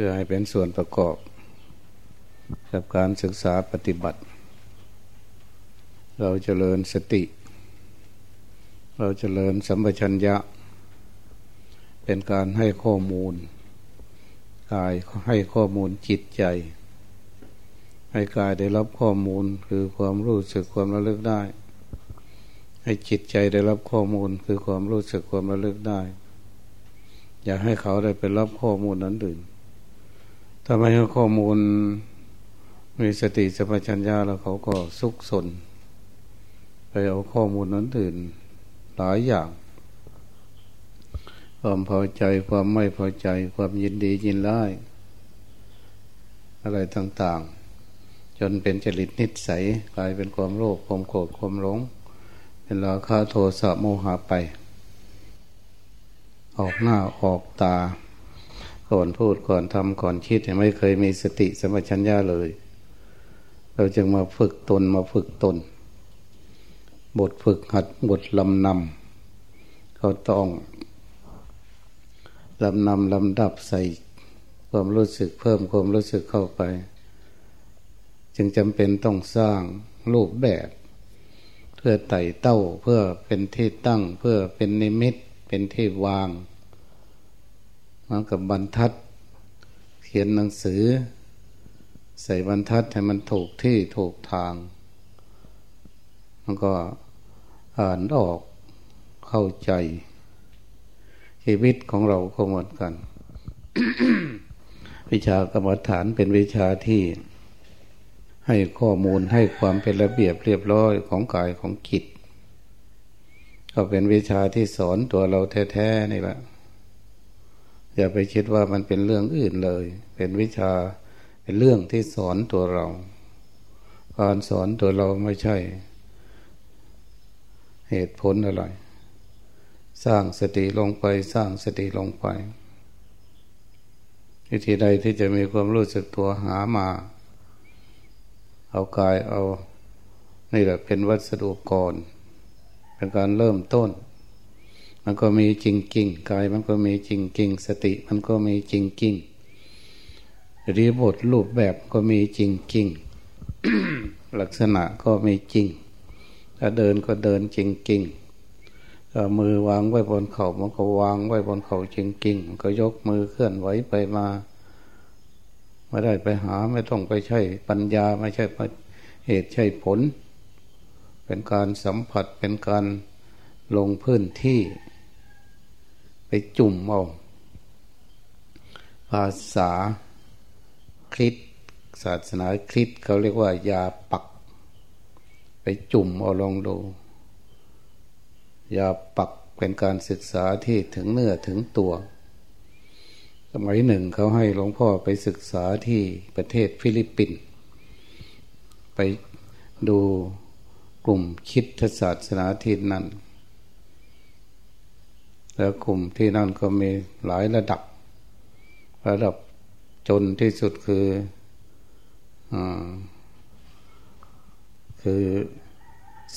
พื่อให้เป็นส่วนประกอบ กับการศึกษาปฏิบัติ เราจเจริญสติ เราจเจริญสัมปชัญญะ เป็นการให้ข้อมูลกายให้ข้อมูลจิตใจ ให้กายได้รับข้อมูลคือความรู้สึกความระลึกได้ ให้จิตใจได้รับข้อมูลคือความรู้สึกความระลึกได้ อย่าให้เขาได้ไปรับข้อมูลนั้นอื่น ถ้าไม่ให้ข้อมูลมีสติสัมปชัญญะแล้วเขาก็สุกสน ไปเอาข้อมูลนั้นอื่นหลายอย่างความพอใจความไม่พอใจ ความยินดียินร้ายอะไรต่างๆ จนเป็นจริตนิสัยกลายเป็นความโลภความโกรธความหลงเป็นราคาโทสะโมหะไป ออกหน้าออกตา ก่อนพูดก่อนทำก่อนคิดไม่เคยมีสติสมัชัญญาเลย เราจึงมาฝึกตนมาฝึกตน บทฝึกหัดบทลำนำเขาต้องลำนำลำดับใส่ความรู้สึกเพิ่มความรู้สึกเข้าไป จึงจำเป็นต้องสร้างรูปแบบ เพื่อไต่เต้าเพื่อเป็นที่ตั้งเพื่อเป็นนิมิตเป็นที่วาง มันกับบรรทัด เขียนหนังสือ ใส่บรรทัดให้มันถูกที่ถูกทาง มันก็อ่านออกเข้าใจ ชีวิตของเราก็เหมือนกัน วิชากรรมฐานเป็นวิชาที่ให้ข้อมูลให้ความเป็นระเบียบเรียบร้อยของกายของจิตก็เป็นวิชาที่สอนตัวเราแท้ๆนี่แหละ อย่าไปคิดว่ามันเป็นเรื่องอื่นเลย เป็นวิชาเป็นเรื่องที่สอนตัวเรา การสอนตัวเราไม่ใช่ เหตุผลอะไร สร้างสติลงไปสร้างสติลงไปวิธีใดที่จะมีความรู้สึกตัวหามา เอากายเอา นี่แหละเป็นวัสดุก่อนเป็นการเริ่มต้น มันก็มีจริงจริงกายมันก็มีจริงจริงสติมันก็มีจริงจริงรีบทรูปแบบก็มีจริงจริงลักษณะก็มีจริง ถ้าเดินก็เดินจริงจริงถ้ามือวางไว้บนเขา่ามันก็วางไว้บนเข่าจริงจริงก็ยกมือเคลื่อนไหวไปมาไม่ได้ไปหาไม่ต้องไปใช้ปัญญาไม่ใช่เหตุใช่ผล เป็นการสัมผัสเป็นการลงพื้นที่ ไปจุ่มเอาภาษาคริสศาสนาคริสเขาเรียกว่ายาปัก ไปจุ่มเอาลองดูยาปักเป็นการศึกษาที่ถึงเนื้อถึงตัว สมัยหนึ่งเขาให้หลวงพ่อไปศึกษาที่ประเทศฟิลิปปินส์ไปดูกลุ่มคิดศาสนาที่นั่น แล้วกลุ่มที่นั่นก็มีหลายระดับ ระดับจนที่สุดคืออคือ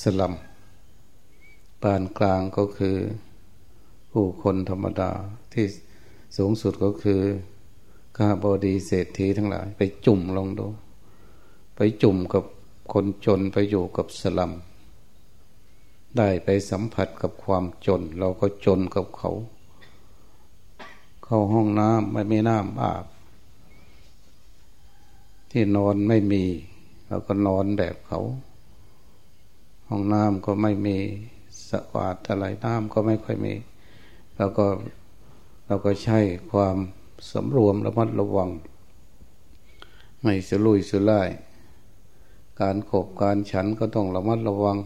สลัมปานกลางก็คือผู้คนธรรมดาที่สูงสุดก็คือข้าบดีเศรษฐีทั้งหลาย ไปจุ่มลงดู ไปจุ่มกับคนจนไปอยู่กับสลัม ได้ไปสัมผัสกับความจน เราก็จนกับเขา เข้าห้องน้ำไม่มีน้ำอาบ ที่นอนไม่มี เราก็นอนแบบเขา ห้องน้ำก็ไม่มีสะอาดอะไรน้ำก็ไม่ค่อยมีแล้วก็เราก็ใช้ความสำรวมระมัดระวัง ไม่สลุยสุล่ายการขบการฉันก็ต้องระมัดระวัง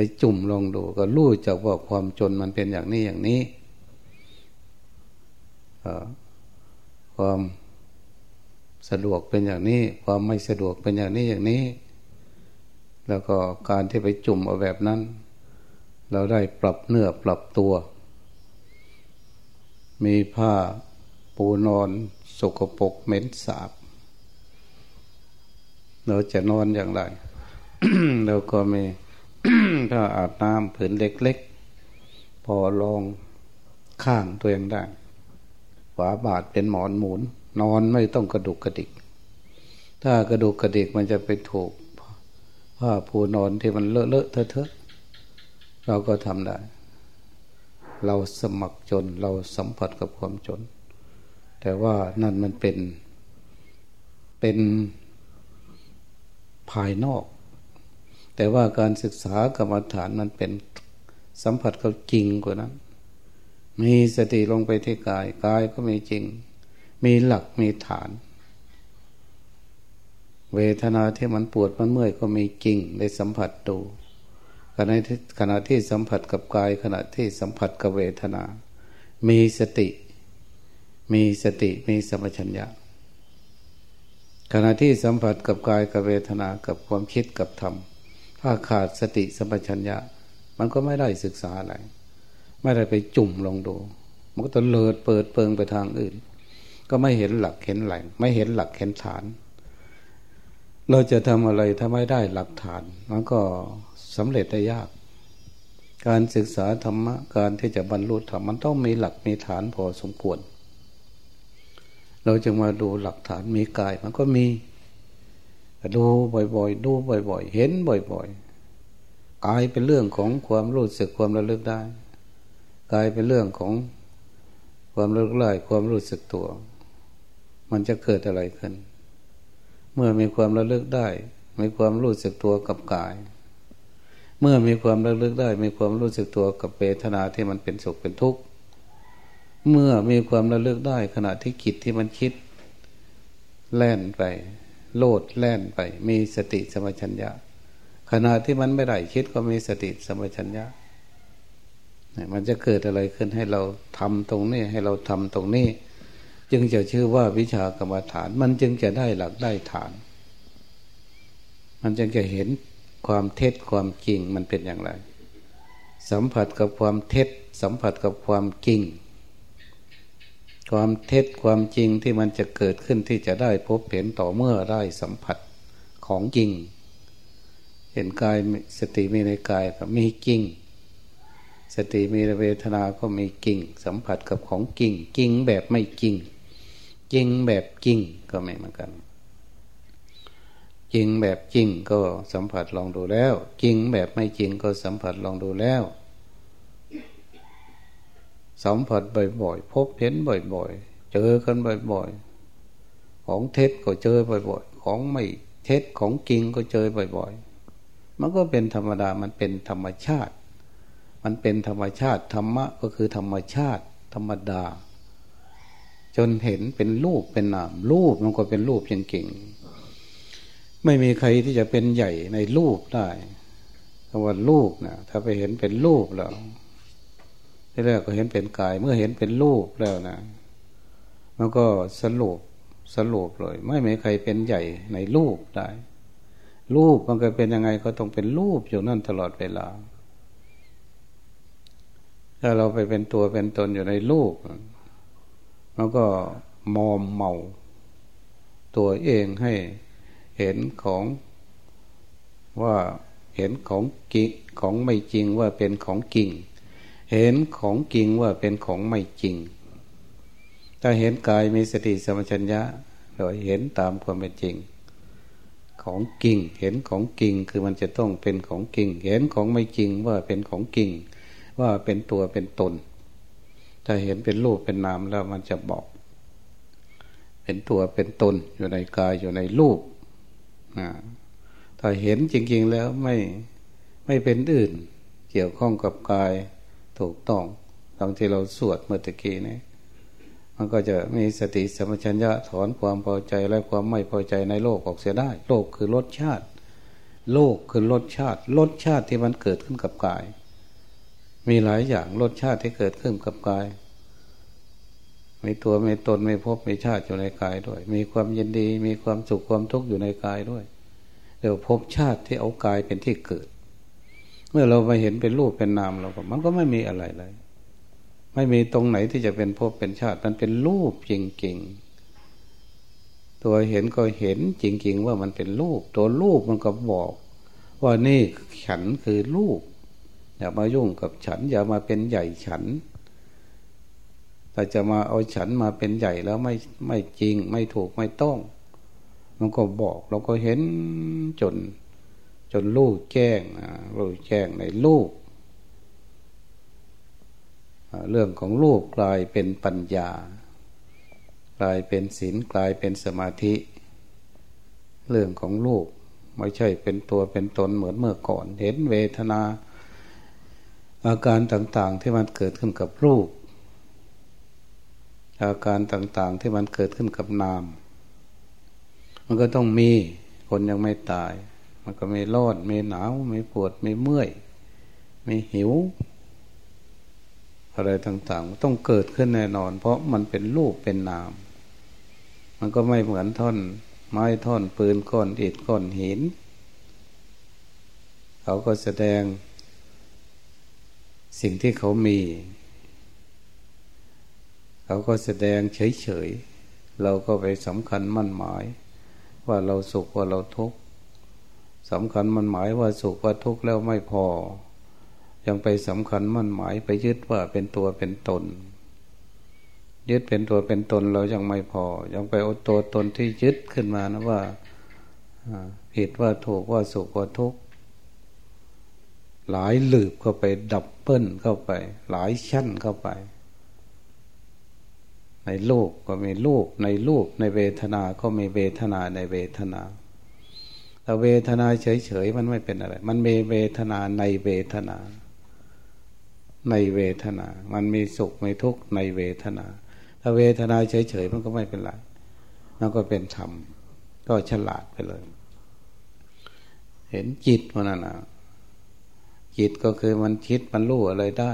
ไปจุ่มลองดูก็รู้จักว่าความจนมันเป็นอย่างนี้อย่างนี้ความสะดวกเป็นอย่างนี้ ความไม่สะดวกเป็นอย่างนี้อย่างนี้ แล้วก็การที่ไปจุ่มเอาแบบนั้น เราได้ปรับเนื้อปรับตัว มีผ้าปูนอนสกปรกเหม็นสาบ เราจะนอนอย่างไร เราก็มี ถ้าอาบน้ำผืนเล็กๆ พอลองข้างตัวเองได้ฝาบาทเป็นหมอนหมุน นอนไม่ต้องกระดุกกระดิก ถ้ากระดุกกระดิกมันจะไปถูกผ้าผูนอนที่มันเลอะเลอะเทอะเทอะเราก็ทำได้ เราสมัครจนเราสัมผัสกับความจน แต่ว่านั่นมันเป็นเป็นภายนอก แต่ว่าการศึกษากรรมฐานมันเป็นสัมผัสเขาจริงกว่านั้น มีสติลงไปที่กาย กายก็มีจริง มีหลักมีฐาน เวทนาที่มันปวดมันเมื่อยก็มีจริงได้สัมผัสดูขณะที่ขณะที่สัมผัสกับกาย ขณะที่สัมผัสกับเวทนา มีสติ มีสติมีสมัชัญญะขณะที่สัมผัสกับกายกับเวทนากับความคิดกับธรรม ถ้าขาดสติสัมปชัญญะ มันก็ไม่ได้ศึกษาอะไร ไม่ได้ไปจุ่มลงดู มันก็ต้องเลิดเปิดเปิงไปทางอื่น ก็ไม่เห็นหลักเห็นแหล่ง ไม่เห็นหลักเห็นฐาน เราจะทำอะไรถ้าไม่ได้หลักฐาน มันก็สำเร็จได้ยาก การศึกษาธรรมะการที่จะบรรลุธรรมมันต้องมีหลักมีฐานพอสมควร เราจะมาดูหลักฐานมีกาย มันก็มี ดูบ่อยๆ ดูบ่อย ๆ เห็นบ่อยๆกายเป็นเรื่องของความรู้สึกความระลึกได้กายเป็นเรื่องของความระลึกได้ความรู้สึกตัว มันจะเกิดอะไรขึ้น เมื่อมีความระลึกได้ มีความรู้สึกตัวกับกาย เมื่อมีความระลึกได้ มีความรู้สึกตัวกับเวทนาที่มันเป็นสุขเป็นทุกข์เมื่อมีความระลึกได้ขณะที่คิดที่มันคิด แล่นไป โลดแล่นไป มีสติสมัชัญญะขณะที่มันไม่ได้คิดก็มีสติสมัชัญญะมันจะเกิดอะไรขึ้นให้เราทำตรงนี้ให้เราทำตรงนี้ จึงจะชื่อว่าวิชากรรมฐาน มันจึงจะได้หลักได้ฐาน มันจึงจะเห็นความเท็จความจริงมันเป็นอย่างไร สัมผัสกับความเท็จ สัมผัสกับความจริง ความเท็จความจริงที่มันจะเกิดขึ้นที่จะได้พบเห็นต่อเมื่อได้สัมผัสของจริง เห็นกายสติมีในกายก็มีจริง สติมีในเวทนา ก็มีจริง สัมผัสกับของจริงจริงแบบไม่จริง จริงแบบจริงก็ไม่เหมือนกัน จริงแบบจริงก็สัมผัสลองดูแล้ว จริงแบบไม่จริงก็สัมผัสลองดูแล้ว สัมผัสบ่อยๆ พบเห็นบ่อยๆ เจอกันบ่อยๆ ของเท็จก็เจอบ่อยๆ ของไม่เท็จของจริงก็เจอบ่อยๆ มันก็เป็นธรรมดา มันเป็นธรรมชาติ มันเป็นธรรมชาติ ธรรมะก็คือธรรมชาติ ธรรมดา จนเห็นเป็นรูปเป็นนาม รูปมันก็เป็นรูปเพียงเก่งไม่มีใครที่จะเป็นใหญ่ในรูปได้คำว่ารูปนะถ้าไปเห็นเป็นรูปแล้ว ที่แรกก็เห็นเป็นกาย เมื่อเห็นเป็นรูปแล้วนะมันก็สรุปสรุปเลย ไม่มีใครเป็นใหญ่ในรูปได้ รูปมันก็เป็นยังไงก็ต้องเป็นรูปอยู่นั่นตลอดเวลา ถ้าเราไปเป็นตัวเป็นตนอยู่ในรูปมันก็มอมเมา ตัวเองให้เห็นของว่าเห็นของกิของไม่จริงว่าเป็นของจริง เห็นของจริงว่าเป็นของไม่จริง ถ้าเห็นกายมีสติสมัชัญญะเราเห็นตามความเป็นจริง ของจริง เห็นของจริงคือมันจะต้องเป็นของจริง เห็นของไม่จริงว่าเป็นของจริง ว่าเป็นตัวเป็นตน ถ้าเห็นเป็นรูปเป็นนามแล้วมันจะบอก เป็นตัวเป็นตนอยู่ในกายอยู่ในรูปถ้าเห็นจริง ๆ แล้วไม่ไม่เป็นอื่น เกี่ยวข้องกับกาย ถูกต้องตอนที่เราสวดเมื่อตะกี้นี้มันก็จะมีสติสมัชัญญะถอนความพอใจและความไม่พอใจในโลกออกเสียได้ โลกคือรสชาติ โลกคือรสชาติรสชาติที่มันเกิดขึ้นกับกาย มีหลายอย่างรสชาติที่เกิดขึ้นกับกายมีตัวมีตนมีภพมีชาติอยู่ในกายด้วย มีความยินดี มีความสุขความทุกข์อยู่ในกายด้วยเดี๋ยวภพชาติที่เอากายเป็นที่เกิด เมื่อเราไปเห็นเป็นรูปเป็นนามเราก็มันก็ไม่มีอะไรเลย ไม่มีตรงไหนที่จะเป็นภพเป็นชาติ มันเป็นรูปจริงๆ ตัวเห็นก็เห็นจริง ๆ ว่ามันเป็นรูป ตัวรูปมันก็บอก ว่านี่ฉันคือรูปอย่ามายุ่งกับฉัน อย่ามาเป็นใหญ่ฉันถเราจะมาเอาฉันมาเป็นใหญ่แล้วไม่ไม่จริงไม่ถูกไม่ต้อง มันก็บอกเราก็เห็นจน จนลูกแจ้งลูกแจ้งในลูกเรื่องของลูกกลายเป็นปัญญา กลายเป็นศีลกลายเป็นสมาธิ เรื่องของลูกไม่ใช่เป็นตัวเป็นตนเหมือนเมื่อก่อน เห็นเวทนา อาการต่างๆที่มันเกิดขึ้นกับรูป อาการต่างๆที่มันเกิดขึ้นกับนาม มันก็ต้องมีคนยังไม่ตาย มันก็ไม่ร้อนไม่หนาวไม่ปวดไม่เมื่อยไม่หิว อะไรต่างๆ ต้องเกิดขึ้นแน่นอน เพราะมันเป็นรูปเป็นนาม มันก็ไม่เหมือนท่อน ไม้ท่อนปืนก้อนอิฐก้อนหิน เขาก็แสดง สิ่งที่เขามี เขาก็แสดงเฉยๆเราก็ไปสำคัญมั่นหมาย ว่าเราสุขว่าเราทุกข์ สำคัญมันหมายว่าสุขว่าทุกข์แล้วไม่พอ ยังไปสำคัญมันหมายไปยึดว่าเป็นตัวเป็นตน ยึดเป็นตัวเป็นตนเรายังไม่พอ ยังไปเอาตัวตนที่ยึดขึ้นมานะว่าผิดว่าถูกว่าสุขว่าทุกข์หลายหลืบเข้าไปดับเบิ้ลเข้าไป หลายชั้นเข้าไป ในโลกก็มีโลกในรูปในเวทนาก็มีเวทนาในเวทนา แต่เวทนาเฉยๆมันไม่เป็นอะไร มันมีเวทนาในเวทนา ในเวทนา มันมีสุขมีทุกข์ในเวทนาถ้าเวทนาเฉยๆมันก็ไม่เป็นไรมันก็เป็นธรรมก็ฉลาดไปเลย เห็นจิตมันน่ะจิตก็คือมันคิดมันรู้อะไรได้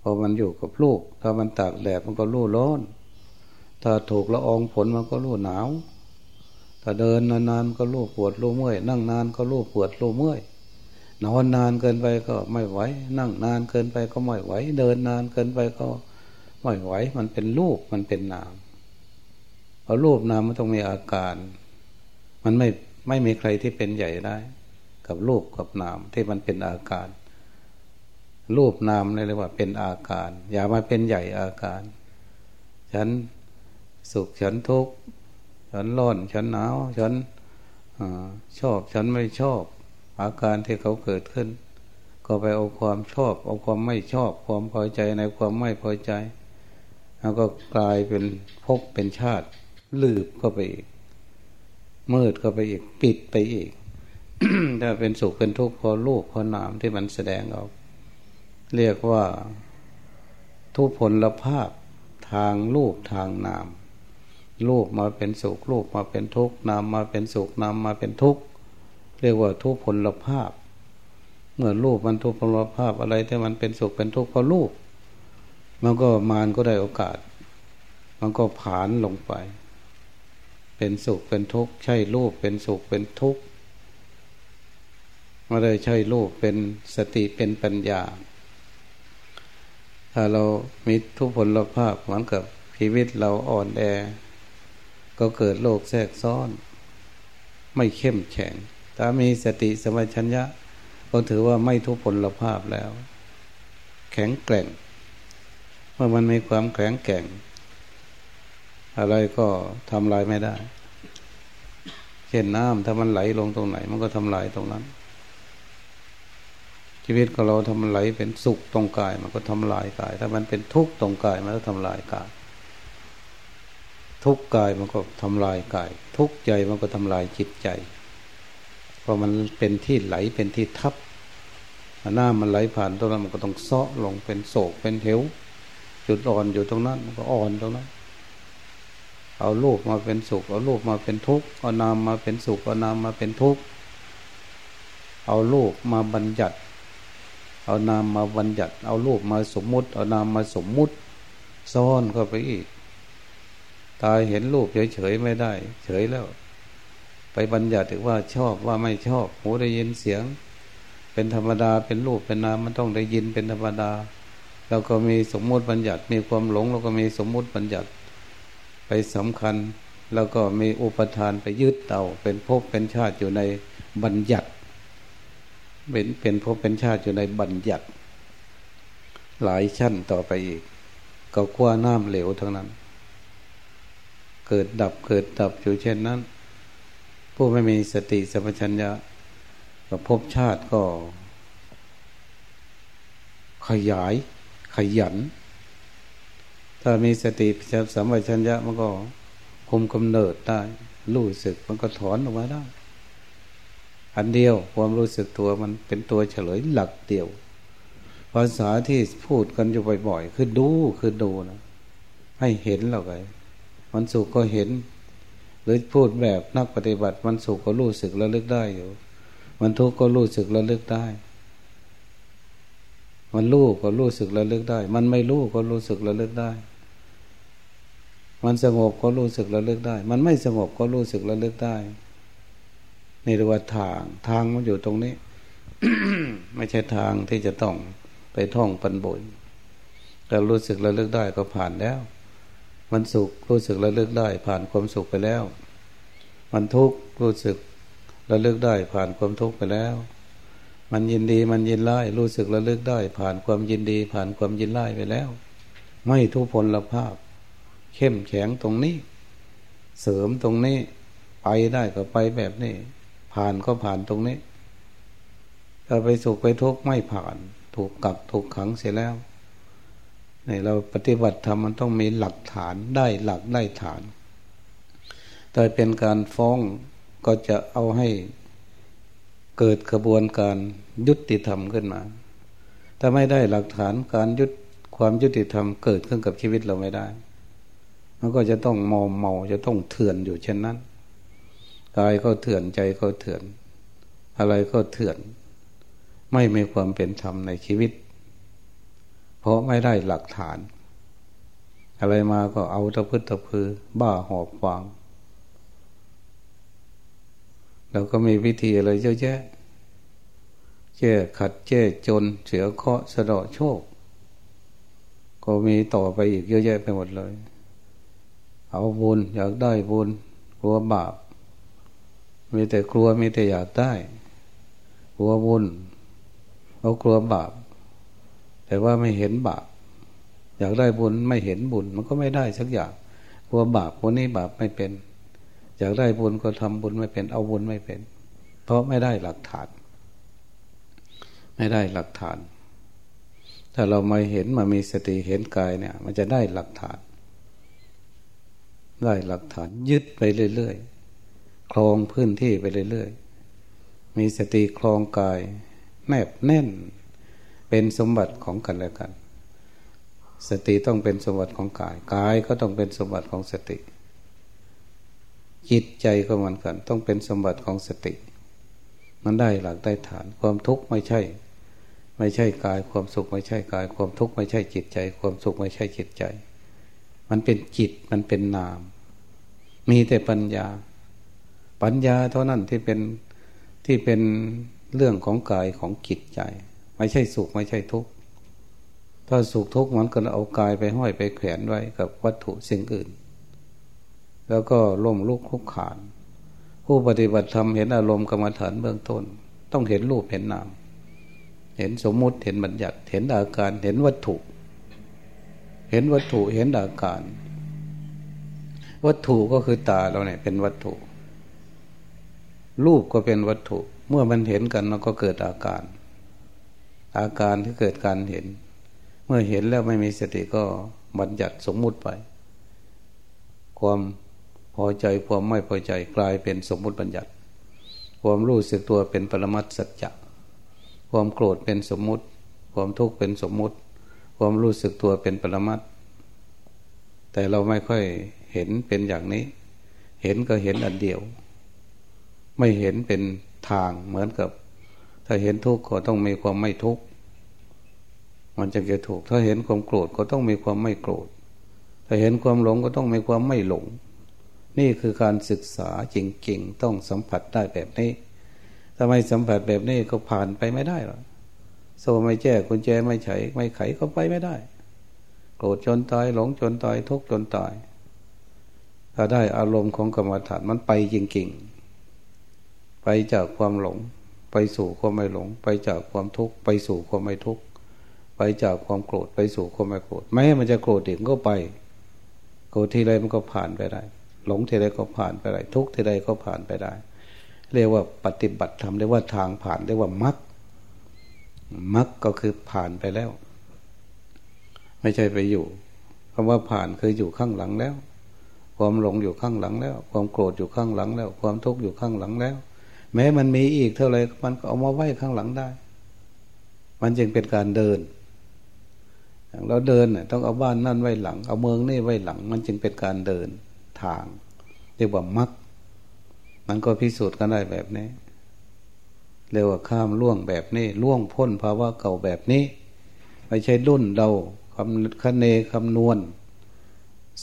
พอมันอยู่กับลูก ถ้ามันตากแดดมันก็รู้ร้อน ถ้าถูกละอองฝนมันก็รู้หนาว ถ้าเดินนานๆก็รู้ปวดรู้เมื่อย นั่งนานก็รู้ปวดรู้เมื่อยนอนนานเกินไปก็ไม่ไหว นั่งนานเกินไปก็ไม่ไหว เดินนานเกินไปก็ไม่ไหว มันเป็นรูปมันเป็นนามเพราะรูปนามมันต้องมีอาการ มันไม่ไม่มีใครที่เป็นใหญ่ได้ กับรูปกับนามที่มันเป็นอาการ รูปนามเรียกว่าเป็นอาการ อย่ามาเป็นใหญ่อาการ ฉันสุขฉันทุกข์ ฉันร้อน ฉันหนาว ฉันอชอบ ฉันไม่ชอบ อาการที่เขาเกิดขึ้น ก็ไปเอาความชอบ เอาความไม่ชอบ ความพอใจในความไม่พอใจ แล้วก็กลายเป็นภพเป็นชาติ ลืบเข้าไปอีกมืดเข้าไปอีก ปิดไปอีกถ้าเป็นสุขเป็นทุกข์พอลูกพอนามที่มันแสดงออก เรียกว่าทุพพลภาพทางรูปทางนาม รูปมาเป็นสุขรูปมาเป็นทุกข์นามมาเป็นสุขนามมาเป็นทุกข์เรียกว่าทุพพลภาพ เมื่อรูปมันทุพพลภาพอะไรที่มันเป็นสุขเป็นทุกข์เพราะรูป มันก็มานก็ได้โอกาส มันก็ผานลงไป เป็นสุขเป็นทุกข์ใช่รูปเป็นสุขเป็นทุกข์ไม่ได้ใช่รูปเป็นสติเป็นปัญญา ถ้าเรามีทุกพลภาพเหมือนกับชีวิตเราอ่อนแอ ก็เกิดโรคแทรกซ้อน ไม่เข้มแข็งถ้ามีสติสมัชัญญะ ก็ถือว่าไม่ทุกพลภาพแล้ว แข็งแกร่ง เมื่อมันมีความแข็งแกร่ง อะไรก็ทำลายไม่ได้ เช่นน้ำถ้ามันไหลลงตรงไหน มันก็ทำลายตรงนั้น ชีวิตของเราทำไหลเป็นสุขตรงกาย มันก็ทำลายกาย ถ้ามันเป็นทุกข์ตรงกายมันก็ทำลายกาย ทุกกายมันก็ทำลายกาย ทุกใจมันก็ทำลายจิตใจ เพราะมันเป็นที่ไหลเป็นที่ทับหน้ามันไหลผ่านตรงนั้นมันก็ต้องเซาะลงเป็นโศกเป็นเหวจุดอ่อนอยู่ตรงนั้นก็อ่อนตรงนั้น เอารูปมาเป็นสุข เอารูปมาเป็นทุกข์เอานามมาเป็นสุขเอานามมาเป็นทุกข์เอารูปมาบัญญัติ เอานามมาบัญญัติ เอารูปมาสมมุติ เอานามมาสมมุติ ซ่อนเข้าไปอีก ตายเห็นรูปเฉยๆไม่ได้ เฉยแล้ว ไปบัญญัติว่าชอบว่าไม่ชอบหูได้ยินเสียง เป็นธรรมดาเป็นรูปเป็นนามมันต้องได้ยินเป็นธรรมดาเราก็มีสมมุติบัญญัติ มีความหลงเราก็มีสมมุติบัญญัติ ไปสำคัญแล้วก็มีอุปทานไปยึดเต่าเป็นภพเป็นชาติอยู่ในบัญญัติ เป็นเป็นภพเป็นชาติอยู่ในบัญญัติ หลายชั้นต่อไปอีก ก็กว่าน้ำเหลวทั้งนั้น เกิดดับเกิดดับอยู่เช่นนั้น ผู้ไม่มีสติสัมปชัญญะกับภพชาติก็ ขยาย ขยัน ถ้ามีสติสัมปชัญญะมันก็คุมกำเนิดได้ รู้สึกมันก็ถอนออกมาได้ อันเดียวความรู้สึกตัวมันเป็นตัวเฉลยหลักเดียวภาษาที่พูดกันอยู่บ่อยๆ คือดูคือดูนะ ให้เห็นเราไง มันสุขก็เห็น หรือพูดแบบนักปฏิบัติมันสุขก็รู้สึกแล้วลึกได้อยู่มันทุกข์ก็รู้สึกแล้วลึกได้ มันรู้ก็รู้สึกแล้วลึกได้ มันไม่รู้ก็รู้สึกแล้วลึกได้ มันสงบก็รู้สึกระลึกได้ มันไม่สงบก็รู้สึกระลึกได้ในเรียกว่าทางทางมันอยู่ตรงนี้ ไม่ใช่ทางที่จะต้องไปท่องปันบนแต่รู้สึกระลึกได้ก็ผ่านแล้ว มันสุขรู้สึกระลึกได้ผ่านความสุขไปแล้ว มันทุกข์รู้สึกระลึกได้ผ่านความทุกข์ไปแล้ว มันยินดีมันยินไล่รู้สึกระลึกได้ ผ่านความยินดีผ่านความยินไล่ไปแล้ว ไม่ทุพพลภาพ เข้มแข็งตรงนี้ เสริมตรงนี้ ไปได้ก็ไปแบบนี้ ผ่านก็ผ่านตรงนี้ถ้าไปสุขไปทุกข์ไม่ผ่าน ถูกกักถูกขังเสียแล้ว นี่เราปฏิบัติธรรมมันต้องมีหลักฐานได้หลักได้ฐาน แต่เป็นการฟ้องก็จะเอาให้เกิดกระบวนการยุติธรรมขึ้นมา ถ้าไม่ได้หลักฐานการยุดความยุติธรรมเกิดขึ้นกับชีวิตเราไม่ได้ มันก็จะต้องมอมเมาจะต้องเถื่อนอยู่เช่นนั้น กายก็เถื่อนใจก็เถื่อน อะไรก็เถื่อน ไม่มีความเป็นธรรมในชีวิต เพราะไม่ได้หลักฐาน อะไรมาก็เอาตะพื้นตะพือ บ้าหอบฟางแล้วก็มีวิธีอะไรเยอะแยะแก้ขัดแก้จนเสือเคาะสะดาะโชค ก็มีต่อไปอีกเยอะแยะไปหมดเลย เอาบุญอยากได้บุญกลัวบาป มีแต่กลัวมีแต่อยากได้กลัวบุญเอากลัวบาป แต่ว่าไม่เห็นบาปอยากได้บุญไม่เห็นบุญ มันก็ไม่ได้สักอย่างกลัวบาปคนนี้บาปไม่เป็น อยากได้บุญก็ทำบุญไม่เป็น เอาบุญไม่เป็น เพราะไม่ได้หลักฐาน ไม่ได้หลักฐาน ถ้าเราไม่เห็นมามีสติเห็นกายเนี่ย มันจะได้หลักฐาน ได้หลักฐานยึดไปเรื่อยๆคลองพื้นที่ไปเรื่อยๆมีสติคลองกาย แนบแน่น เป็นสมบัติของกันและกัน สติต้องเป็นสมบัติของกาย กายก็ต้องเป็นสมบัติของสติ จิตใจก็เหมือนกัน ต้องเป็นสมบัติของสติ มันได้หลักได้ฐาน ความทุกข์ไม่ใช่ ไม่ใช่กาย ความสุขไม่ใช่กาย ความทุกข์ไม่ใช่จิตใจ ความสุขไม่ใช่จิตใจ มันเป็นจิตมันเป็นนาม มีแต่ปัญญา ปัญญาเท่านั้นที่เป็นที่เป็นเรื่องของกายของจิตใจ ไม่ใช่สุขไม่ใช่ทุกข์ถ้าสุขทุกข์มันก็เอากายไปห้อยไปแขวนไว้กับวัตถุสิ่งอื่น แล้วก็ล่มลุกคุกขาน ผู้ปฏิบัติธรรมเห็นอารมณ์กรรมฐานเบื้องต้น ต้องเห็นรูปเห็นนาม เห็นสมมุติเห็นบัญญัติเห็นอาการเห็นวัตถุ เห็นวัตถุเห็นอาการ วัตถุก็คือตาเราเนี่ยเป็นวัตถุ รูปก็เป็นวัตถุ เมื่อมันเห็นกันเราก็เกิดอาการ อาการที่เกิดการเห็น เมื่อเห็นแล้วไม่มีสติก็บัญญัติสมมุติไป ความพอใจความไม่พอใจกลายเป็นสมมุติบัญญัติ ความรู้สึกตัวเป็นปรมัตสัจจะความโกรธเป็นสมมุติ ความทุกข์เป็นสมมุติ ความรู้สึกตัวเป็นปรมัตแต่เราไม่ค่อยเห็นเป็นอย่างนี้ เห็นก็เห็นอันเดียว ไม่เห็นเป็นทางเหมือนกับ ถ้าเห็นทุกข์ก็ต้องมีความไม่ทุกข์มันจะจะถูก ถ้าเห็นความโกรธก็ต้องมีความไม่โกรธ ถ้าเห็นความหลงก็ต้องมีความไม่หลง นี่คือการศึกษาจริงๆ ต้องสัมผัสได้แบบนี้ถ้าไม่สัมผัสแบบนี้ก็ผ่านไปไม่ได้หรอกโซ่ไม่แจ้กุญแจไม่ไขไม่ไขก็ไปไม่ได้ โกรธจนตายหลงจนตายทุกข์จนตาย ถ้าได้อารมณ์ของกรรมฐานมันไปจริงๆ ไปจากความหลง ไปสู่ความไม่หลง ไปจากความทุกข์ไปสู่ความไม่ทุกข์ไปจากความโกรธไปสู่ความไม่โกรธไม่ให้มันจะโกรธอีกก็ไปโกรธทีไรมันก็ผ่านไปได้ หลงทีไรก็ผ่านไปได้ ทุกทีไรก็ผ่านไปได้ เรียกว่าปฏิบัติธรรมเรียกว่าทางผ่านเรียกว่ามรรคมรรคก็คือผ่านไปแล้ว ไม่ใช่ไปอยู่คำว่าผ่านคืออยู่ข้างหลังแล้ว ความหลงอยู่ข้างหลังแล้ว ความโกรธอยู่ข้างหลังแล้ว ความทุกข์อยู่ข้างหลังแล้ว แม้มันมีอีกเท่าไรมันก็เอามาไว้ข้างหลังได้ มันจึงเป็นการเดินเราเดินต้องเอาบ้านนั่นไว้หลัง เอาเมืองนี่ไว้หลัง มันจึงเป็นการเดินทางเรียกว่ามักมันก็พิสูจน์กันได้แบบนี้เรียกว่าข้ามล่วงแบบนี้ล่วงพ้นภาวะเก่าแบบนี้ ไม่ใช่รุ่นเราคำคเนคำนวณ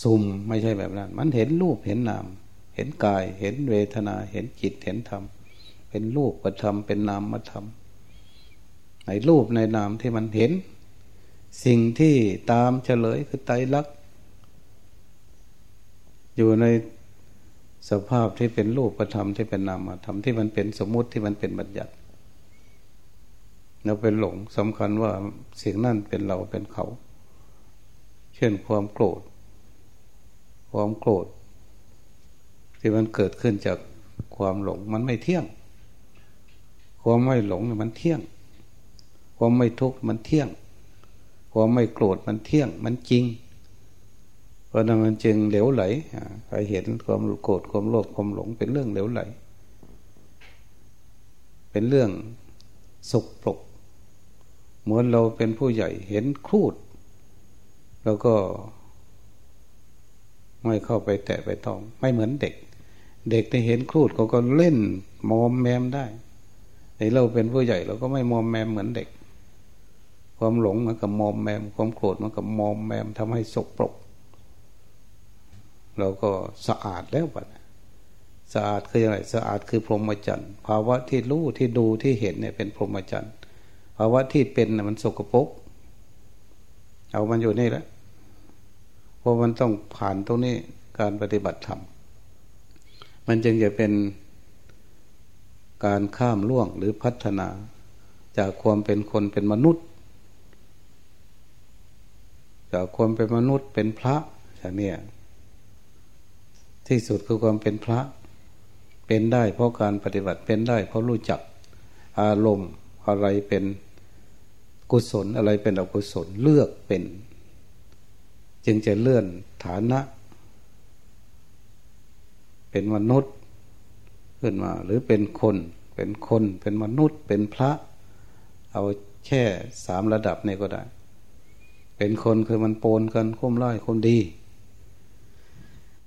สุ่มไม่ใช่แบบนั้น มันเห็นรูปเห็นนาม เห็นกาย เห็นเวทนา เห็นจิตเห็นธรรม เป็นรูปประธรรมเป็นนามมาธรรมในรูปในนามที่มันเห็น สิ่งที่ตามเฉลยคือไตรลักษณ์อยู่ในสภาพที่เป็นรูปธรรมที่เป็นนามธรรมที่มันเป็นสมมุติที่มันเป็นบัญญัติเราเป็นหลงสำคัญว่าสิ่งนั้นเป็นเราเป็นเขา เช่นความโกรธ ความโกรธ ที่มันเกิดขึ้นจากความหลงมันไม่เที่ยง ความไม่หลงมันเที่ยง ความไม่ทุกข์มันเที่ยง ความไม่โกรธมันเที่ยง มันจริงเพราะนั้นมันจึงเหลวไหลใครเห็นความโกรธความโลภความหลงเป็นเรื่องเหลวไหล เป็นเรื่องสุกปรกเหมือนเราเป็นผู้ใหญ่เห็นครูด แล้วก็ ไม่เข้าไปแตะไปต้อง ไม่เหมือนเด็ก เด็กที่เห็นครูดเขาก็เล่นมอมแมมได้ แต่เราเป็นผู้ใหญ่เราก็ไม่มอมแมมเหมือนเด็ก ความหลงมันกับมอมแมม ความโกรธมันกับมอมแมมทำให้สกปรก เราก็สะอาดแล้วบัดสะอาดคืออะไรสะอาดคือพรหมจรรย์ภาวะที่รู้ที่ดูที่เห็นเนี่ยเป็นพรหมจรรย์ภาวะที่เป็นน่ยมันสกปรกเอามันอยู่นี่แล้วเพราะมันต้องผ่านตรงนี้การปฏิบัติธรรมมันจึงจะเป็น การข้ามล่วงหรือพัฒนา จากความเป็นคนเป็นมนุษย์ จากความเป็นมนุษย์เป็นพระอย่างนี้ที่สุดคือความเป็นพระ เป็นได้เพราะการปฏิบัติเป็นได้ เพราะรู้จักอารมณ์อะไรเป็นกุศลอะไรเป็นอกุศลเลือกเป็น จึงจะเลื่อนฐานะ เป็นมนุษย์ ขึ้นมา หรือเป็นคน เป็นคนเป็นมนุษย์ เป็นพระ เอาแค่สามระดับนี่ก็ได้ เป็นคนคือมันโปนกันคุ้มร้ายคนดี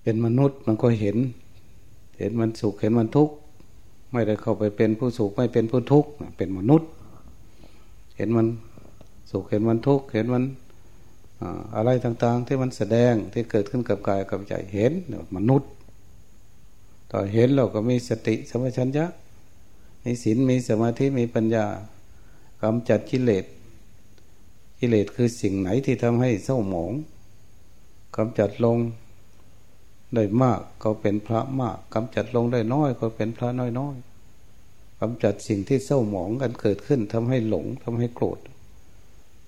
เป็นมนุษย์มันก็เห็น เห็นมันสุขเห็นมันทุกข์ไม่ได้เข้าไปเป็นผู้สุขไม่เป็นผู้ทุกข์เป็นมนุษย์ เห็นมันสุขเห็นมันทุกข์เห็นมันอะไรต่างๆ ที่มันแสดงที่เกิดขึ้นกับกายกับใจเห็นมนุษย์ ต่อเห็นเราก็มีสติสมัชัญญะมีศีลมีสมาธิมีปัญญากำจัดกิเลสกิเลสคือสิ่งไหนที่ทำให้เศร้าหมองกำจัดลงได้มากก็เป็นพระมากกำจัดลงได้น้อยก็เป็นพระน้อยน้อยกำจัดสิ่งที่เศร้าหมองกันเกิดขึ้นทำให้หลงทำให้โกรธ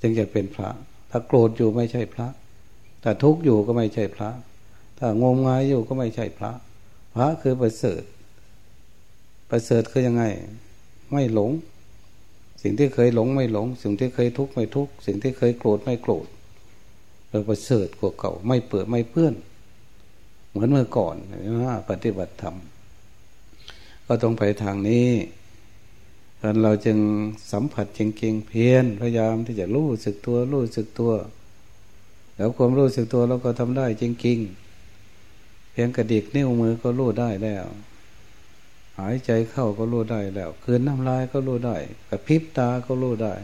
จึงจะเป็นพระ ถ้าโกรธอยู่ไม่ใช่พระ ถ้าทุกข์อยู่ก็ไม่ใช่พระ ถ้างมงายอยู่ก็ไม่ใช่พระ พระคือประเสริฐ ประเสริฐคือยังไง ไม่หลง สิ่งที่เคยหลงไม่หลง สิ่งที่เคยทุกข์ไม่ทุกข์สิ่งที่เคยโกรธไม่โกรธเราประเสริฐกว่าเก่า ไม่เปื้อไม่เปื้อน เหมือนเมื่อก่อนนะปฏิบัติธรรมก็ต้องไปทางนี้ดันเราจึงสัมผัสจริงๆเพียรพยายามที่จะรู้สึกตัวรู้สึกตัว แล้วความรู้สึกตัวเราก็ทำได้จริงๆ พียงกระดิกนิ้วมือก็รู้ได้แล้ว หายใจเข้าก็รู้ได้แล้วคืนน้ำลายก็รู้ได้กระพริบตาก็รู้ได้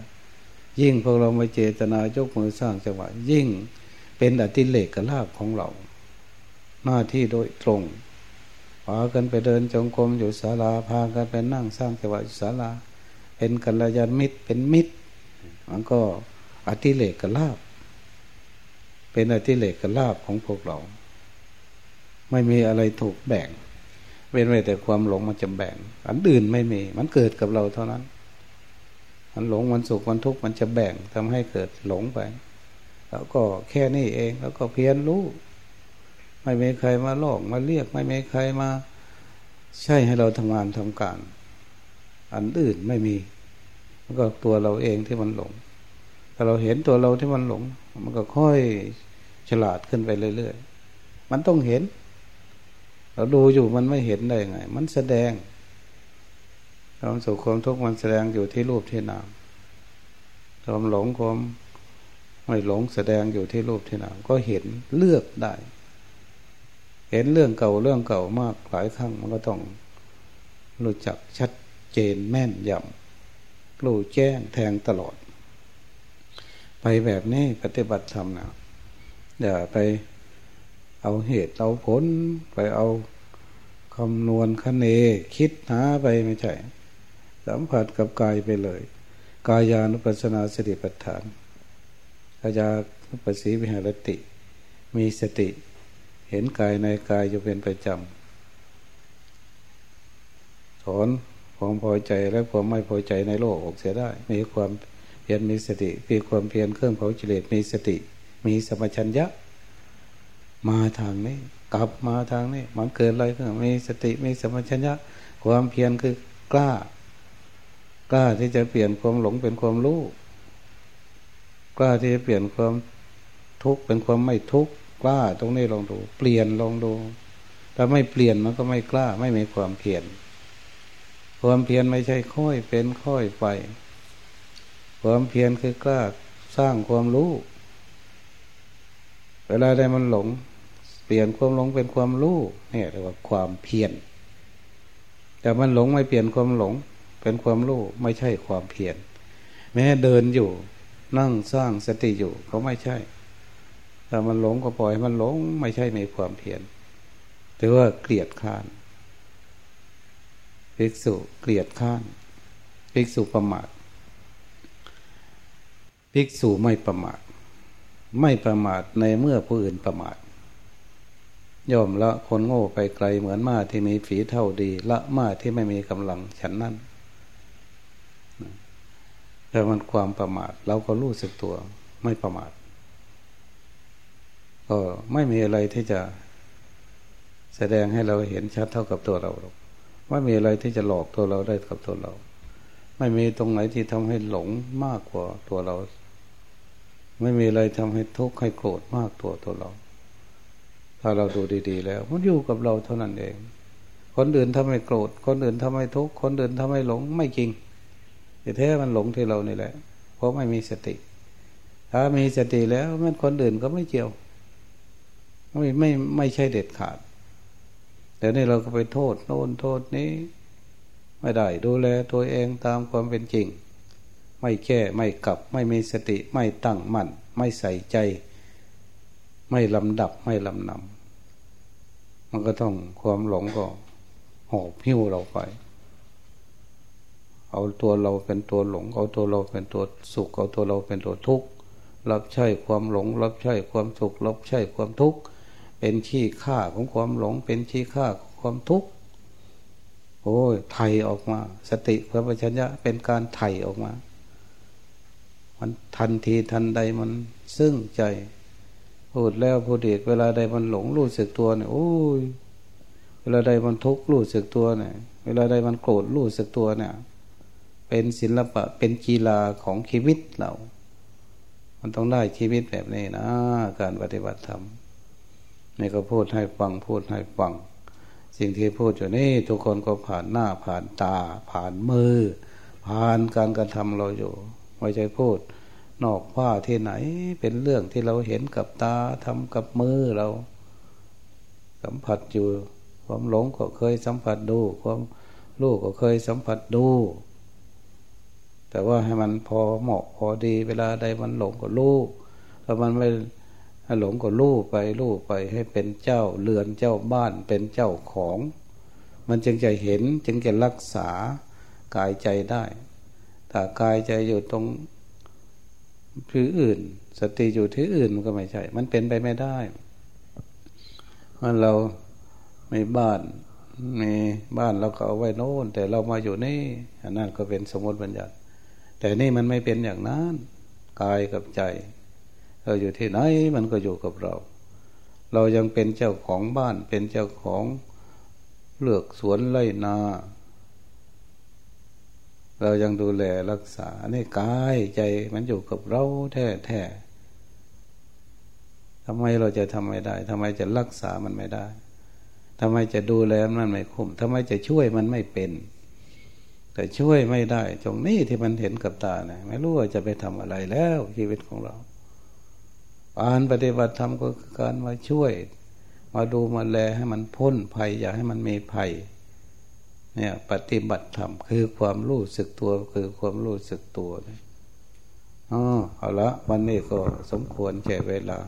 ยิ่งพวกเราไม่เจตนายกมือสร้างจังหวะยิ่งเป็นอติเลกกลาบของเรา หน้าที่โดยตรงพากันไปเดินจงกรมอยู่ศาลาพากันไปนั่งสร้างจังหวะอยู่ศาลา เป็นกัลยาณมิตรเป็นมิตรมันก็อธิเลกกลาบเป็นอธิเลกกลาบของพวกเรา ไม่มีอะไรถูกแบ่ง เว้นไว้แต่ความหลงมันจะแบ่ง อันอื่นไม่มี มันเกิดกับเราเท่านั้น มันหลงมันสุขมันทุกข์มันจะแบ่งทำให้เกิดหลงไป แล้วก็แค่นี้เองแล้วก็เพียรรู้ไม่มีใครมาลอกมาเรียก ไม่มีใครมา ใช่ให้เราทำงานทำการ อันอื่นไม่มีมันก็ตัวเราเองที่มันหลงถ้าเราเห็นตัวเราที่มันหลง มันก็ค่อยฉลาดขึ้นไปเรื่อยๆ มันต้องเห็น เราดูอยู่มันไม่เห็นได้ไง มันแสดงความสุขความทุกข์มันแสดงอยู่ที่รูปที่นามความหลงความไม่หลงแสดงอยู่ที่รูปที่นามก็เห็นเลือกได้ เห็นเรื่องเก่าเรื่องเก่ามากหลายครั้งมันก็ต้องรู้จักชัดเจนแม่นยำรู้แจ้งแทงตลอด ไปแบบนี้ปฏิบัติธรรมนะอย่าไป เอาเหตุเอาผลไปเอาคำนวณคะเน คิดหาไปไม่ใช่ สัมผัสกับกายไปเลย กายานุปัสสนาสติปัฏฐานกายานุปัสสีวิหารติ มีสติ เห็นกายในกายจะเป็นประจำถอนความพอใจและความไม่พอใจในโลกออกเสียได้ มีความเพียรมีสติมีความเพียรเครื่องเผาจิเลสมีสติ มีสมัชัญญะ มาทางนี้ กลับมาทางนี้ มันเกิดอะไรขึ้นมีสติมีสมัชัญญะ ความเพียรคือกล้า กล้าที่จะเปลี่ยนความหลงเป็นความรู้กล้าที่จะเปลี่ยนความทุกข์เป็นความไม่ทุกข์กล้าตรงนี้ลองดู เปลี่ยนลองดูถ้าไม่เปลี่ยนมันก็ไม่กล้า ไม่มีความเพียรความเพียรไม่ใช่ค่อยเป็นค่อยไป ความเพียรคือกล้าสร้างความรู้ เวลาใดมันหลง เปลี่ยนความหลงเป็นความรู้เนี่ยเรียกว่าความเพียรแต่มันหลงไม่เปลี่ยนความหลง เป็นความรู้ไม่ใช่ความเพียรแม้เดินอยู่ นั่งสร้างสติอยู่เขาไม่ใช่ถ้ามันหลงก็ปล่อยมันหลงไม่ใช่ในความเพียรแต่ว่าเกลียดข้านภิกษุเกลียดข้านภิกษุประมาทภิกษุไม่ประมาทไม่ประมาทในเมื่อผู้อื่นประมาท ย่อมละคนโง่ไปไกลเหมือนม้าที่มีฝีเท่าดี ละม้าที่ไม่มีกำลังฉันนั้นแต่มันความประมาทเราก็รู้สึกตัวไม่ประมาทก็ไม่มีอะไรที่จะแสดงให้เราเห็นชัดเท่ากับตัวเราหรอกไม่มีอะไรที่จะหลอกตัวเราได้กับตัวเรา ไม่มีตรงไหนที่ทำให้หลงมากกว่าตัวเรา ไม่มีอะไรทำให้ทุกข์ให้โกรธมากตัวตัวเรา ถ้าเราดูดีๆ แล้ว มันอยู่กับเราเท่านั้นเอง คนอื่นทำให้โกรธ คนอื่นทำให้ทุกข์ คนอื่นทำให้หลงไม่จริงแต่แท้มันหลงที่เรานี่แหละ เพราะไม่มีสติ ถ้ามีสติแล้วมันคนอื่นก็ไม่เกี่ยว ไม่ไม่ไม่ใช่เด็ดขาด แต่นี่เราก็ไปโทษโน่นโทษนี้ ไม่ได้ดูแลตัวเองตามความเป็นจริง ไม่แก้ไม่กลับ ไม่มีสติไม่ตั้งมั่น ไม่ใส่ใจ ไม่ลำดับไม่ลำนำ มันก็ต้องความหลงก็หอบพิ้วเราไป เอาตัวเราเป็นตัวหลง เอาตัวเราเป็นตัวสุข เอาตัวเราเป็นตัวทุกข์ รับใช้ความหลง รับใช้ความสุข รับใช้ความทุกข์ เป็นชี้ค่าของความหลง เป็นชี้ค่าของความทุกข์ โอ้ยไทยออกมา สติพระปัญญะเป็นการไทยออกมา มันทันทีทันใดมันซึ่งใจ พูดแล้วพูดอีกเวลาใดมันหลงรู้สึกตัวเนี่ยโอ้ยเวลาใดมันทุกข์รู้สึกตัวเนี่ยเวลาใดมันโกรธรู้สึกตัวเนี่ยเป็นศิลปะเป็นกีฬาของชีวิตเรา มันต้องได้ชีวิตแบบนี้นะ การปฏิบัติธรรมนี่ก็พูดให้ฟังพูดให้ฟัง สิ่งที่พูดอยู่นี่ทุกคนก็ผ่านหน้าผ่านตา ผ่านมือ ผ่านการกระทำเราอยู่ไม่ใช่พูด นอกผ้าที่ไหน เป็นเรื่องที่เราเห็นกับตาทำกับมือเรา สัมผัสอยู่ ความหลงก็เคยสัมผัสดู ความรู้ก็เคยสัมผัสดู แต่ว่าให้มันพอเหมาะพอดี เวลาใดมันหลงก็รู้ถ้ามันไม่หลงก็รู้ไปรู้ไปให้เป็นเจ้าเรือนเจ้าบ้านเป็นเจ้าของ มันจึงจะเห็นจึงจะรักษากายใจได้ ถ้ากายใจอยู่ตรง ที่อื่น สติอยู่ที่อื่นมันก็ไม่ใช่ มันเป็นไปไม่ได้เมื่อเราไม่บ้านมีบ้านเราก็เอาไว้โน่น แต่เรามาอยู่นี่อันนั้นก็เป็นสมมติบัญญัติ แต่นี่มันไม่เป็นอย่างนั้นกายกับใจ เราอยู่ที่ไหนมันก็อยู่กับเรา เรายังเป็นเจ้าของบ้านเป็นเจ้าของเลือกสวนไร่นา เรายังดูแลรักษานี่กายใจมันอยู่กับเราแท้แท้ทำไมเราจะทำไม่ได้ทำไมจะรักษามันไม่ได้ทำไมจะดูแลมันไม่คุ้มทำไมจะช่วยมันไม่เป็น แต่ช่วยไม่ได้ ตรงนี้ที่มันเห็นกับตาเนี่ยไม่รู้ว่าจะไปทำอะไรแล้วชีวิตของเราการปฏิบัติธรรมก็คือการมาช่วย มาดูมาแลให้มันพ้นภัย อย่าให้มันมีภัย เนี่ยปฏิบัติธรรมคือความรู้สึกตัวคือความรู้สึกตัวอ๋อเอาละวันนี้ก็สมควรแก่เวลา